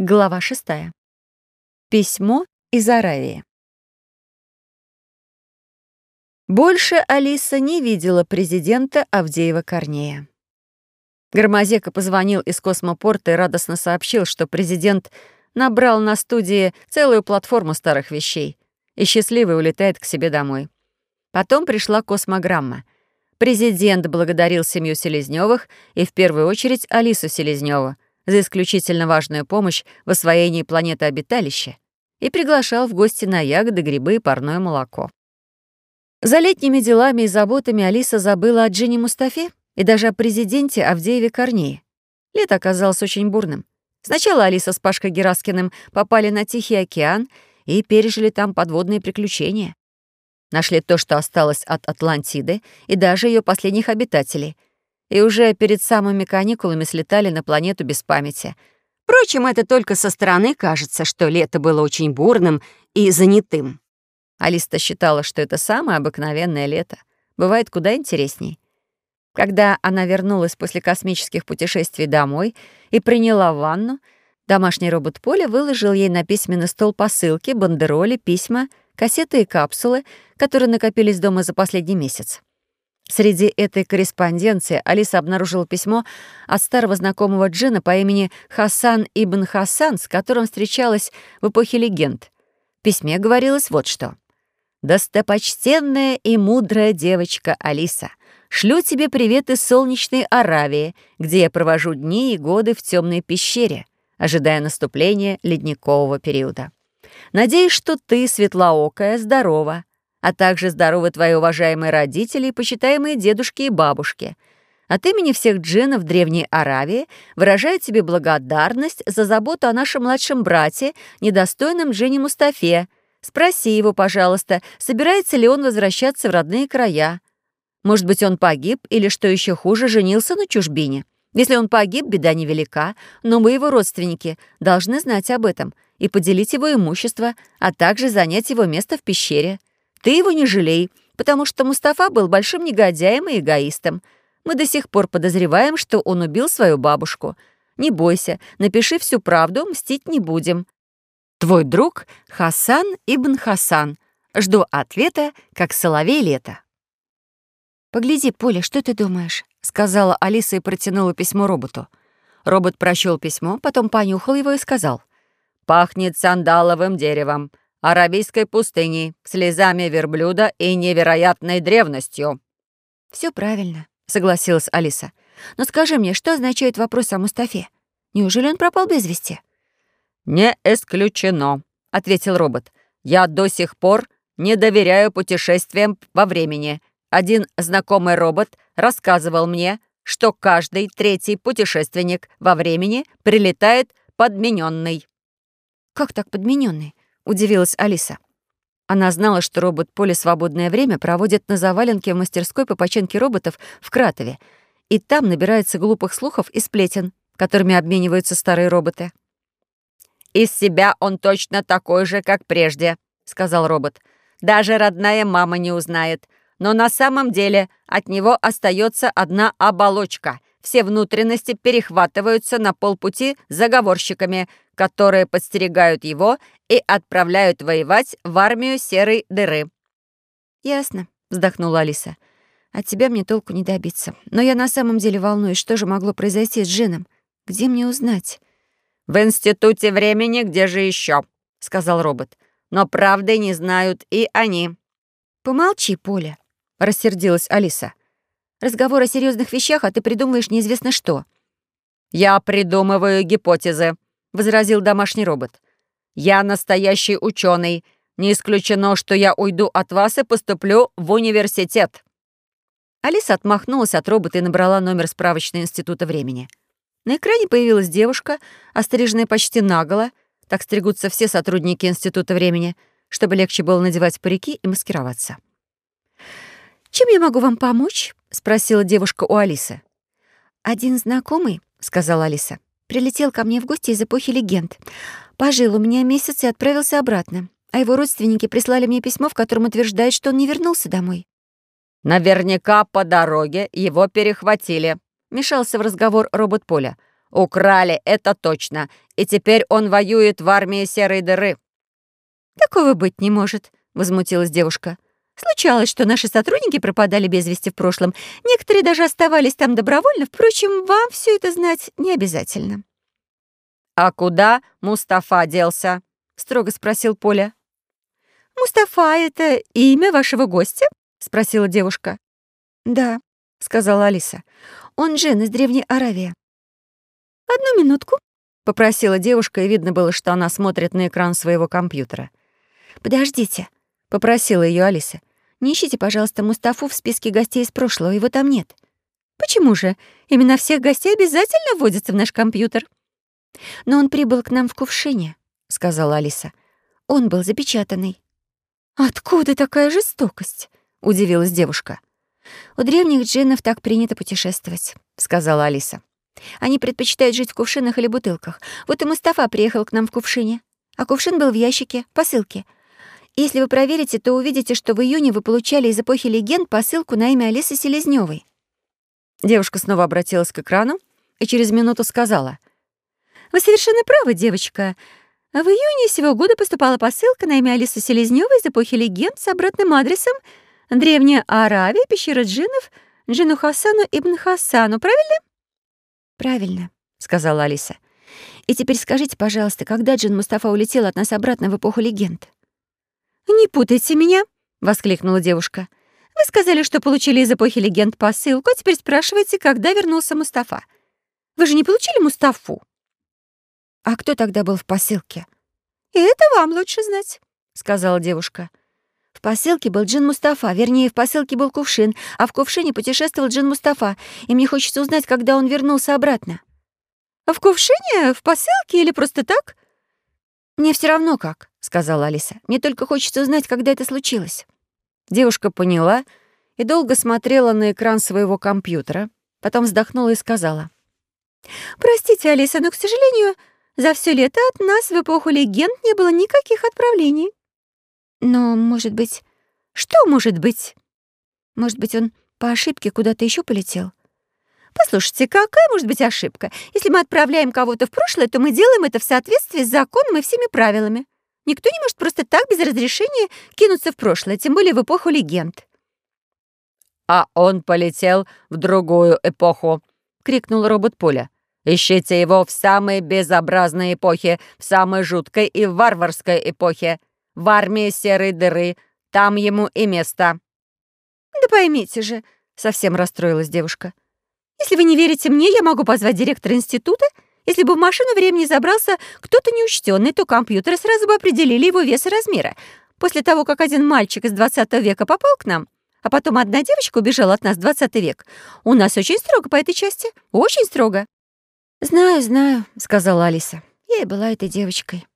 Глава шестая. Письмо из Аравии. Больше Алиса не видела президента Авдеева Корнея. Громозека позвонил из космопорта и радостно сообщил, что президент набрал на студии целую платформу старых вещей и счастливый улетает к себе домой. Потом пришла космограмма. Президент благодарил семью Селезнёвых и в первую очередь Алису Селезнёву — за исключительно важную помощь в освоении планеты обиталища и приглашал в гости на ягоды, грибы и парное молоко. За летними делами и заботами Алиса забыла о Джинни Мустафе и даже о президенте Авдееве Корнее. Лето оказалось очень бурным. Сначала Алиса с Пашкой Гераскиным попали на Тихий океан и пережили там подводные приключения. Нашли то, что осталось от Атлантиды и даже ее последних обитателей — и уже перед самыми каникулами слетали на планету без памяти. Впрочем, это только со стороны кажется, что лето было очень бурным и занятым. Алиста считала, что это самое обыкновенное лето. Бывает куда интересней. Когда она вернулась после космических путешествий домой и приняла ванну, домашний робот Поля выложил ей на письменный стол посылки, бандероли, письма, кассеты и капсулы, которые накопились дома за последний месяц. Среди этой корреспонденции Алиса обнаружила письмо от старого знакомого Джина по имени Хасан Ибн Хасан, с которым встречалась в эпохе легенд. В письме говорилось вот что. «Достопочтенная и мудрая девочка Алиса, шлю тебе привет из солнечной Аравии, где я провожу дни и годы в темной пещере, ожидая наступления ледникового периода. Надеюсь, что ты, светлоокая, здорова, а также здоровы твои уважаемые родители и почитаемые дедушки и бабушки. От имени всех джинов Древней Аравии выражаю тебе благодарность за заботу о нашем младшем брате, недостойном джине Мустафе. Спроси его, пожалуйста, собирается ли он возвращаться в родные края. Может быть, он погиб или, что еще хуже, женился на чужбине. Если он погиб, беда невелика, но мы, его родственники, должны знать об этом и поделить его имущество, а также занять его место в пещере. Ты его не жалей, потому что Мустафа был большим негодяем и эгоистом. Мы до сих пор подозреваем, что он убил свою бабушку. Не бойся, напиши всю правду, мстить не будем. Твой друг Хасан Ибн Хасан. Жду ответа, как соловей лето. «Погляди, Поля, что ты думаешь?» — сказала Алиса и протянула письмо роботу. Робот прочел письмо, потом понюхал его и сказал. «Пахнет сандаловым деревом аравийской пустыней, слезами верблюда и невероятной древностью». Все правильно», — согласилась Алиса. «Но скажи мне, что означает вопрос о Мустафе? Неужели он пропал без вести?» «Не исключено», — ответил робот. «Я до сих пор не доверяю путешествиям во времени. Один знакомый робот рассказывал мне, что каждый третий путешественник во времени прилетает подмененный. «Как так подмененный? Удивилась Алиса. Она знала, что робот Поле свободное время проводит на заваленке в мастерской по починке роботов в Кратове, и там набирается глупых слухов и сплетен, которыми обмениваются старые роботы. «Из себя он точно такой же, как прежде», — сказал робот. «Даже родная мама не узнает. Но на самом деле от него остается одна оболочка. Все внутренности перехватываются на полпути заговорщиками, которые подстерегают его и отправляют воевать в армию серой дыры». «Ясно», — вздохнула Алиса. «От тебя мне толку не добиться. Но я на самом деле волнуюсь, что же могло произойти с Джином. Где мне узнать?» «В Институте времени, где же еще? сказал робот. «Но правды не знают и они». «Помолчи, Поля», — рассердилась Алиса. «Разговор о серьезных вещах, а ты придумываешь неизвестно что». «Я придумываю гипотезы», — возразил домашний робот. «Я настоящий ученый. Не исключено, что я уйду от вас и поступлю в университет». Алиса отмахнулась от робота и набрала номер справочного института времени. На экране появилась девушка, остриженная почти наголо. Так стригутся все сотрудники института времени, чтобы легче было надевать парики и маскироваться. «Чем я могу вам помочь?» — спросила девушка у Алисы. «Один знакомый», — сказала Алиса, Прилетел ко мне в гости из эпохи легенд. Пожил у меня месяц и отправился обратно. А его родственники прислали мне письмо, в котором утверждают, что он не вернулся домой. «Наверняка по дороге его перехватили», — мешался в разговор робот Поля. Украли, это точно. И теперь он воюет в армии Серой Дыры». «Такого быть не может», — возмутилась девушка. «Случалось, что наши сотрудники пропадали без вести в прошлом. Некоторые даже оставались там добровольно. Впрочем, вам все это знать не обязательно». «А куда Мустафа делся?» — строго спросил Поля. «Мустафа — это имя вашего гостя?» — спросила девушка. «Да», — сказала Алиса. «Он Джин из Древней Аравии». «Одну минутку», — попросила девушка, и видно было, что она смотрит на экран своего компьютера. «Подождите», — попросила ее Алиса. «Не ищите, пожалуйста, Мустафу в списке гостей из прошлого, его там нет». «Почему же? Именно всех гостей обязательно вводятся в наш компьютер». «Но он прибыл к нам в кувшине», — сказала Алиса. «Он был запечатанный». «Откуда такая жестокость?» — удивилась девушка. «У древних джиннов так принято путешествовать», — сказала Алиса. «Они предпочитают жить в кувшинах или бутылках. Вот и Мустафа приехал к нам в кувшине. А кувшин был в ящике, посылке. Если вы проверите, то увидите, что в июне вы получали из эпохи легенд посылку на имя Алисы Селезнёвой». Девушка снова обратилась к экрану и через минуту сказала. «Вы совершенно правы, девочка. В июне сего года поступала посылка на имя Алисы Селезнёвой из эпохи легенд с обратным адресом Древняя Аравия, пещера джиннов, Джину Хасану ибн Хасану, правильно?» «Правильно», — сказала Алиса. «И теперь скажите, пожалуйста, когда Джин Мустафа улетел от нас обратно в эпоху легенд?» «Не путайте меня», — воскликнула девушка. «Вы сказали, что получили из эпохи легенд посылку, а теперь спрашиваете, когда вернулся Мустафа. Вы же не получили Мустафу?» «А кто тогда был в посылке?» «И это вам лучше знать», — сказала девушка. В посылке был Джин Мустафа, вернее, в посылке был кувшин, а в кувшине путешествовал Джин Мустафа, и мне хочется узнать, когда он вернулся обратно. «А в кувшине? В посылке или просто так?» «Мне все равно как», — сказала Алиса. «Мне только хочется узнать, когда это случилось». Девушка поняла и долго смотрела на экран своего компьютера, потом вздохнула и сказала. «Простите, Алиса, но, к сожалению, за все лето от нас в эпоху легенд не было никаких отправлений». «Но, может быть...» «Что может быть?» «Может быть, он по ошибке куда-то еще полетел?» Послушайте, какая может быть ошибка? Если мы отправляем кого-то в прошлое, то мы делаем это в соответствии с законом и всеми правилами. Никто не может просто так без разрешения кинуться в прошлое, тем более в эпоху легенд. «А он полетел в другую эпоху!» — крикнул робот Поля. «Ищите его в самой безобразной эпохе, в самой жуткой и варварской эпохе, в армии серой дыры. Там ему и место». «Да поймите же», — совсем расстроилась девушка. Если вы не верите мне, я могу позвать директора института. Если бы в машину времени забрался кто-то неучтенный, то компьютеры сразу бы определили его вес и размеры. После того, как один мальчик из 20 века попал к нам, а потом одна девочка убежала от нас в 20 век, у нас очень строго по этой части. Очень строго. «Знаю, знаю», — сказала Алиса. Я и была этой девочкой.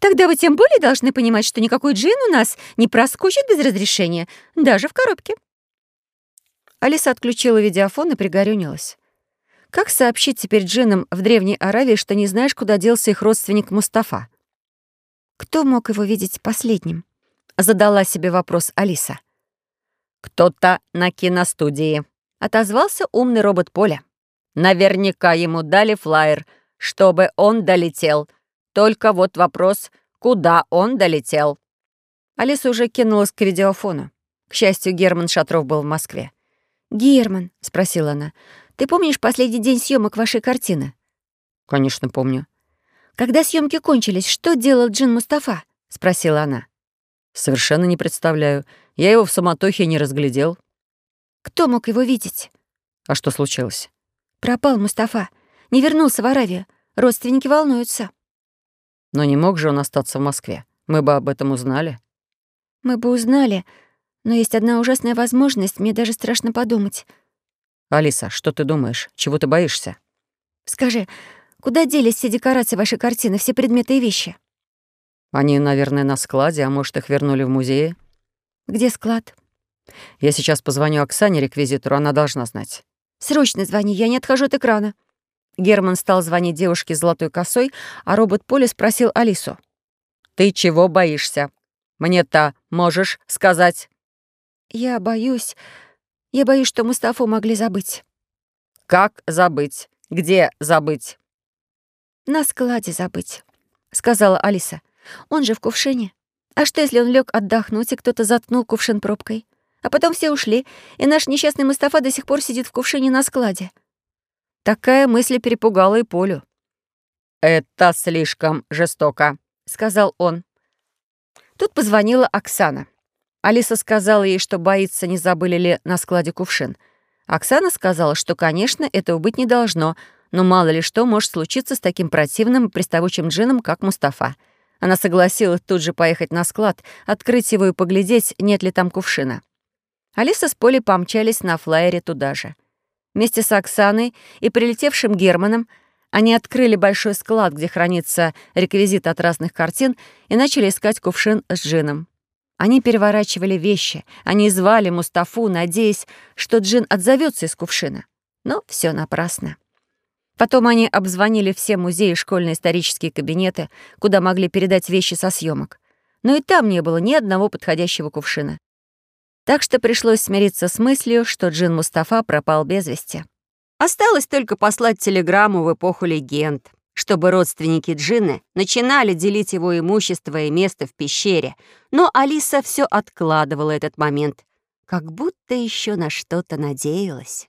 «Тогда вы тем более должны понимать, что никакой джин у нас не проскочит без разрешения, даже в коробке». Алиса отключила видеофон и пригорюнилась. Как сообщить теперь джинам в Древней Аравии, что не знаешь, куда делся их родственник Мустафа? «Кто мог его видеть последним?» — задала себе вопрос Алиса. «Кто-то на киностудии», — отозвался умный робот Поля. «Наверняка ему дали флаер, чтобы он долетел. Только вот вопрос, куда он долетел?» Алиса уже кинулась к видеофону. К счастью, Герман Шатров был в Москве. «Герман», — спросила она, — «ты помнишь последний день съемок вашей картины?» «Конечно, помню». «Когда съемки кончились, что делал Джин Мустафа?» — спросила она. «Совершенно не представляю. Я его в суматохе не разглядел». «Кто мог его видеть?» «А что случилось?» «Пропал Мустафа. Не вернулся в Аравию. Родственники волнуются». «Но не мог же он остаться в Москве. Мы бы об этом узнали». «Мы бы узнали, но есть одна ужасная возможность, мне даже страшно подумать. Алиса, что ты думаешь? Чего ты боишься? Скажи, куда делись все декорации вашей картины, все предметы и вещи? Они, наверное, на складе, а может, их вернули в музее. Где склад? Я сейчас позвоню Оксане, реквизитору, она должна знать. Срочно звони, я не отхожу от экрана. Герман стал звонить девушке с золотой косой, а робот Поля спросил Алису. «Ты чего боишься? Мне-то можешь сказать?» Я боюсь... Я боюсь, что Мустафу могли забыть. Как забыть? Где забыть?» «На складе забыть», — сказала Алиса. «Он же в кувшине. А что, если он лег отдохнуть, и кто-то заткнул кувшин пробкой? А потом все ушли, и наш несчастный Мустафа до сих пор сидит в кувшине на складе». Такая мысль перепугала и Полю. «Это слишком жестоко», — сказал он. Тут позвонила Оксана. Алиса сказала ей, что боится, не забыли ли на складе кувшин. Оксана сказала, что, конечно, этого быть не должно, но мало ли что может случиться с таким противным и приставучим джином, как Мустафа. Она согласилась тут же поехать на склад, открыть его и поглядеть, нет ли там кувшина. Алиса с Полей помчались на флайере туда же. Вместе с Оксаной и прилетевшим Германом они открыли большой склад, где хранится реквизит от разных картин, и начали искать кувшин с джином. Они переворачивали вещи, они звали Мустафу, надеясь, что джин отзовется из кувшина. Но все напрасно. Потом они обзвонили все музеи и школьные исторические кабинеты, куда могли передать вещи со съемок. Но и там не было ни одного подходящего кувшина. Так что пришлось смириться с мыслью, что Джин Мустафа пропал без вести. Осталось только послать телеграмму в эпоху легенд, чтобы родственники Джинны начинали делить его имущество и место в пещере. Но Алиса все откладывала этот момент, как будто еще на что-то надеялась.